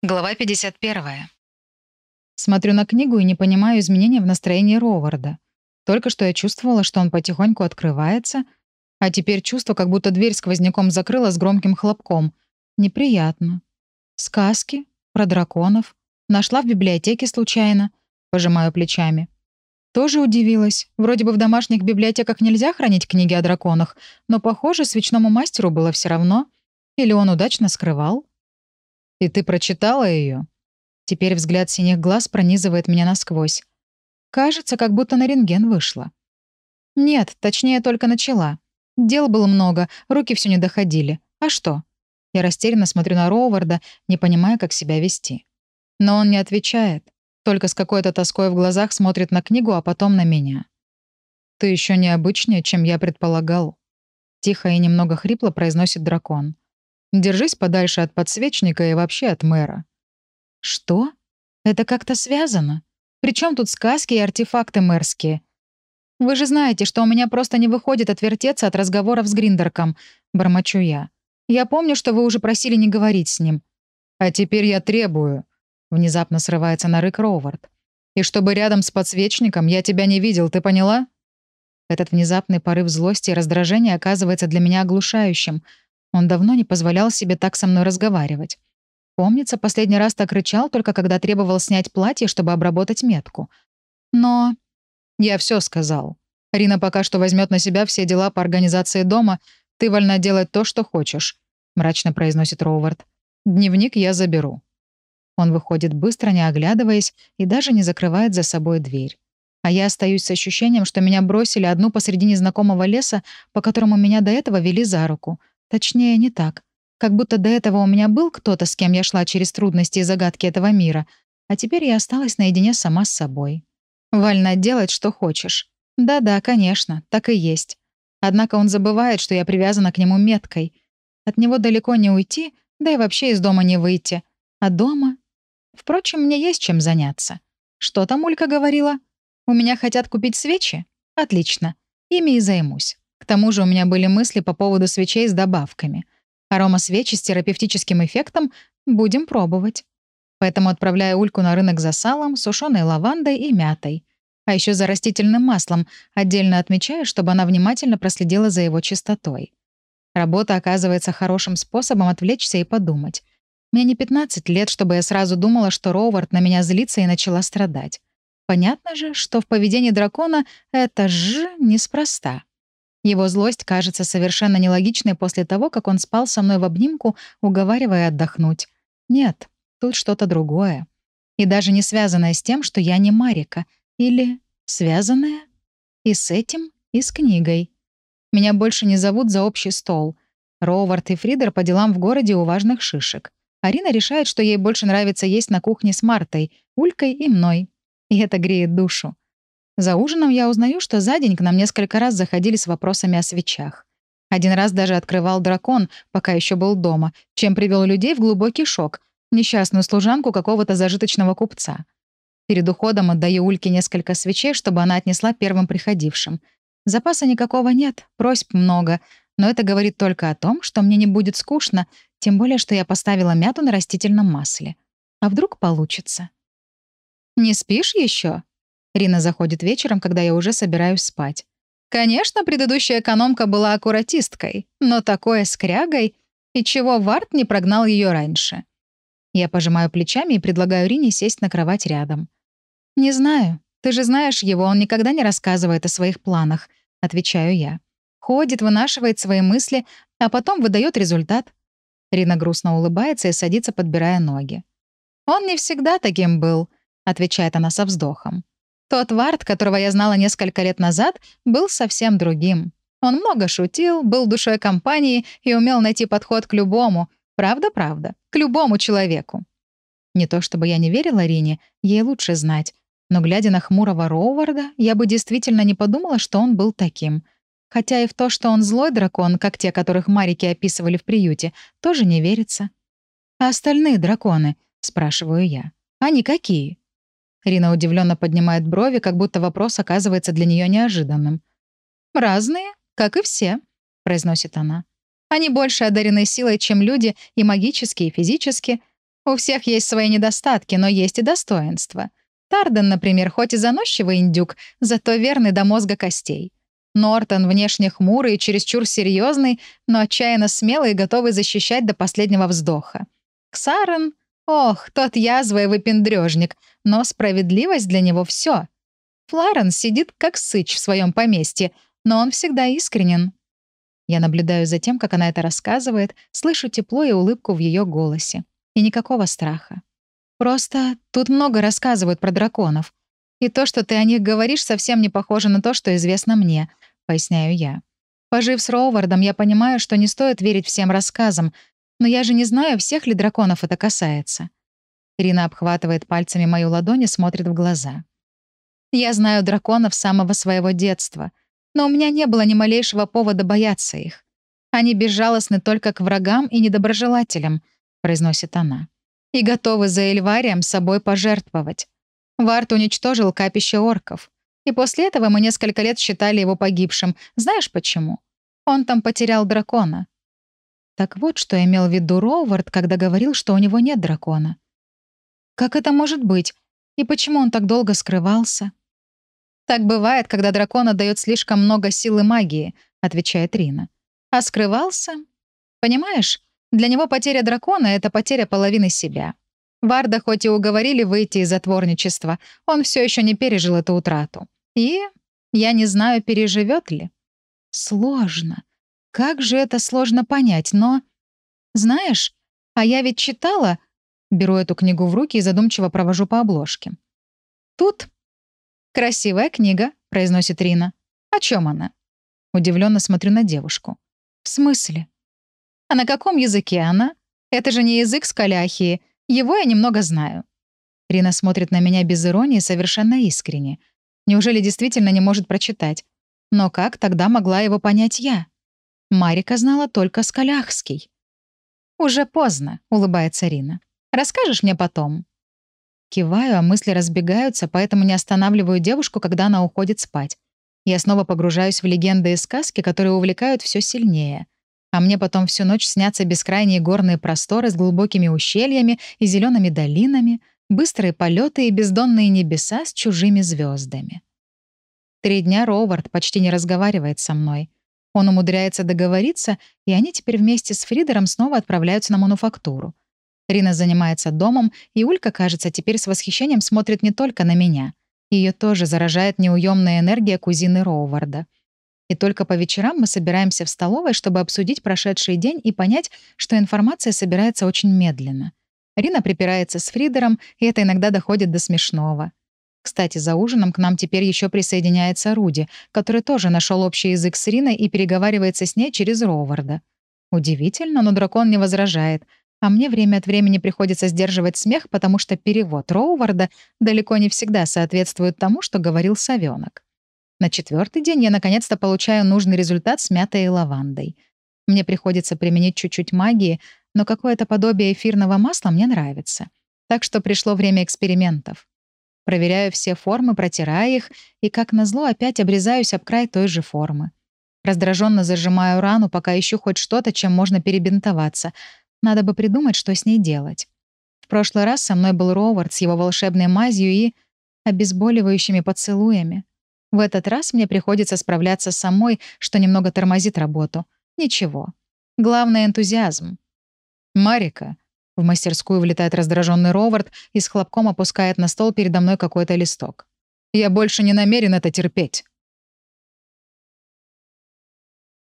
Глава 51. Смотрю на книгу и не понимаю изменения в настроении Роварда. Только что я чувствовала, что он потихоньку открывается, а теперь чувство, как будто дверь сквозняком закрыла с громким хлопком. Неприятно. Сказки? Про драконов? Нашла в библиотеке случайно? Пожимаю плечами. Тоже удивилась. Вроде бы в домашних библиотеках нельзя хранить книги о драконах, но, похоже, свечному мастеру было все равно. Или он удачно скрывал. «И ты прочитала ее? Теперь взгляд синих глаз пронизывает меня насквозь. Кажется, как будто на рентген вышла. Нет, точнее, только начала. Дел было много, руки все не доходили. А что? Я растерянно смотрю на Роуварда, не понимая, как себя вести. Но он не отвечает, только с какой-то тоской в глазах смотрит на книгу, а потом на меня. «Ты еще необычнее, чем я предполагал», — тихо и немного хрипло произносит дракон. Держись подальше от подсвечника и вообще от мэра». «Что? Это как-то связано? Причем тут сказки и артефакты мэрские? Вы же знаете, что у меня просто не выходит отвертеться от разговоров с Гриндерком», — бормочу я. «Я помню, что вы уже просили не говорить с ним». «А теперь я требую», — внезапно срывается на рык Роувард. «И чтобы рядом с подсвечником я тебя не видел, ты поняла?» Этот внезапный порыв злости и раздражения оказывается для меня оглушающим — он давно не позволял себе так со мной разговаривать. Помнится, последний раз так рычал, только когда требовал снять платье, чтобы обработать метку. Но я все сказал. Рина пока что возьмет на себя все дела по организации дома. Ты вольна делать то, что хочешь», — мрачно произносит Роувард. «Дневник я заберу». Он выходит быстро, не оглядываясь, и даже не закрывает за собой дверь. А я остаюсь с ощущением, что меня бросили одну посреди незнакомого леса, по которому меня до этого вели за руку, Точнее, не так. Как будто до этого у меня был кто-то, с кем я шла через трудности и загадки этого мира, а теперь я осталась наедине сама с собой. Вольно делать, что хочешь. Да-да, конечно, так и есть. Однако он забывает, что я привязана к нему меткой. От него далеко не уйти, да и вообще из дома не выйти. А дома? Впрочем, мне есть чем заняться. Что там Улька говорила? У меня хотят купить свечи? Отлично. Ими и займусь. Тому же у меня были мысли по поводу свечей с добавками. Арома свечи с терапевтическим эффектом будем пробовать. Поэтому отправляю Ульку на рынок за салом, сушеной лавандой и мятой. А еще за растительным маслом, отдельно отмечая, чтобы она внимательно проследила за его чистотой. Работа оказывается хорошим способом отвлечься и подумать. Мне не 15 лет, чтобы я сразу думала, что Роувард на меня злится и начала страдать. Понятно же, что в поведении дракона это ж неспроста. Его злость кажется совершенно нелогичной после того, как он спал со мной в обнимку, уговаривая отдохнуть. Нет, тут что-то другое. И даже не связанное с тем, что я не Марика. Или связанное и с этим, и с книгой. Меня больше не зовут за общий стол. Роувард и Фридер по делам в городе у важных шишек. Арина решает, что ей больше нравится есть на кухне с Мартой, Улькой и мной. И это греет душу. За ужином я узнаю, что за день к нам несколько раз заходили с вопросами о свечах. Один раз даже открывал дракон, пока еще был дома, чем привел людей в глубокий шок, несчастную служанку какого-то зажиточного купца. Перед уходом отдаю Ульке несколько свечей, чтобы она отнесла первым приходившим. Запаса никакого нет, просьб много, но это говорит только о том, что мне не будет скучно, тем более, что я поставила мяту на растительном масле. А вдруг получится? «Не спишь еще? Рина заходит вечером, когда я уже собираюсь спать. Конечно, предыдущая экономка была аккуратисткой, но такое скрягой, и чего Варт не прогнал ее раньше. Я пожимаю плечами и предлагаю Рине сесть на кровать рядом. «Не знаю. Ты же знаешь его, он никогда не рассказывает о своих планах», — отвечаю я. Ходит, вынашивает свои мысли, а потом выдает результат. Рина грустно улыбается и садится, подбирая ноги. «Он не всегда таким был», — отвечает она со вздохом. Тот Вард, которого я знала несколько лет назад, был совсем другим. Он много шутил, был душой компании и умел найти подход к любому, правда-правда, к любому человеку. Не то чтобы я не верила Рине, ей лучше знать, но, глядя на хмурого Роуварда, я бы действительно не подумала, что он был таким. Хотя и в то, что он злой дракон, как те, которых Марики описывали в приюте, тоже не верится. «А остальные драконы?» — спрашиваю я. «Они какие?» Рина удивленно поднимает брови, как будто вопрос оказывается для нее неожиданным. «Разные, как и все», — произносит она. «Они больше одарены силой, чем люди, и магически, и физически. У всех есть свои недостатки, но есть и достоинства. Тарден, например, хоть и заносчивый индюк, зато верный до мозга костей. Нортон внешне хмурый и чересчур серьезный, но отчаянно смелый и готовый защищать до последнего вздоха. Ксарен, ох, тот язва и но справедливость для него все. Фларенс сидит как сыч в своем поместье, но он всегда искренен. Я наблюдаю за тем, как она это рассказывает, слышу тепло и улыбку в ее голосе. И никакого страха. Просто тут много рассказывают про драконов. И то, что ты о них говоришь, совсем не похоже на то, что известно мне, поясняю я. Пожив с Роувардом, я понимаю, что не стоит верить всем рассказам, но я же не знаю, всех ли драконов это касается. Ирина обхватывает пальцами мою ладонь и смотрит в глаза. Я знаю драконов с самого своего детства, но у меня не было ни малейшего повода бояться их. Они безжалостны только к врагам и недоброжелателям, произносит она, и готовы за Эльварием собой пожертвовать. Варт уничтожил капище орков. И после этого мы несколько лет считали его погибшим. Знаешь почему? Он там потерял дракона. Так вот, что имел в виду Роувард, когда говорил, что у него нет дракона. Как это может быть? И почему он так долго скрывался? Так бывает, когда дракон отдает слишком много силы магии, отвечает Рина. А скрывался? Понимаешь, для него потеря дракона — это потеря половины себя. Варда хоть и уговорили выйти из затворничества, он все еще не пережил эту утрату. И я не знаю, переживет ли. Сложно. Как же это сложно понять, но... Знаешь, а я ведь читала... Беру эту книгу в руки и задумчиво провожу по обложке. Тут... «Красивая книга», — произносит Рина. «О чем она?» Удивленно смотрю на девушку. «В смысле?» «А на каком языке она? Это же не язык скаляхии, его я немного знаю». Рина смотрит на меня без иронии, совершенно искренне. Неужели действительно не может прочитать? Но как тогда могла его понять я? Марика знала только скаляхский. «Уже поздно», — улыбается Рина. «Расскажешь мне потом?» Киваю, а мысли разбегаются, поэтому не останавливаю девушку, когда она уходит спать. Я снова погружаюсь в легенды и сказки, которые увлекают все сильнее — а мне потом всю ночь снятся бескрайние горные просторы с глубокими ущельями и зелеными долинами, быстрые полеты и бездонные небеса с чужими звездами. Три дня Ровард почти не разговаривает со мной. Он умудряется договориться, и они теперь вместе с Фридером снова отправляются на мануфактуру. Рина занимается домом, и Улька, кажется, теперь с восхищением смотрит не только на меня. Ее тоже заражает неуемная энергия кузины Роуварда — и только по вечерам мы собираемся в столовой, чтобы обсудить прошедший день и понять, что информация собирается очень медленно. Рина припирается с Фридером, и это иногда доходит до смешного. Кстати, за ужином к нам теперь еще присоединяется Руди, который тоже нашел общий язык с Риной и переговаривается с ней через Роварда. Удивительно, но дракон не возражает, а мне время от времени приходится сдерживать смех, потому что перевод Роуварда далеко не всегда соответствует тому, что говорил совенок. На четвертый день я наконец-то получаю нужный результат с мятой и лавандой. Мне приходится применить чуть-чуть магии, но какое-то подобие эфирного масла мне нравится. Так что пришло время экспериментов. Проверяю все формы, протираю их, и, как назло, опять обрезаюсь об край той же формы. Раздраженно зажимаю рану, пока ищу хоть что-то, чем можно перебинтоваться. Надо бы придумать, что с ней делать. В прошлый раз со мной был Ровард с его волшебной мазью и обезболивающими поцелуями. В этот раз мне приходится справляться самой, что немного тормозит работу. Ничего. Главное — энтузиазм. «Марика». В мастерскую влетает раздраженный Ровард и с хлопком опускает на стол передо мной какой-то листок. «Я больше не намерен это терпеть.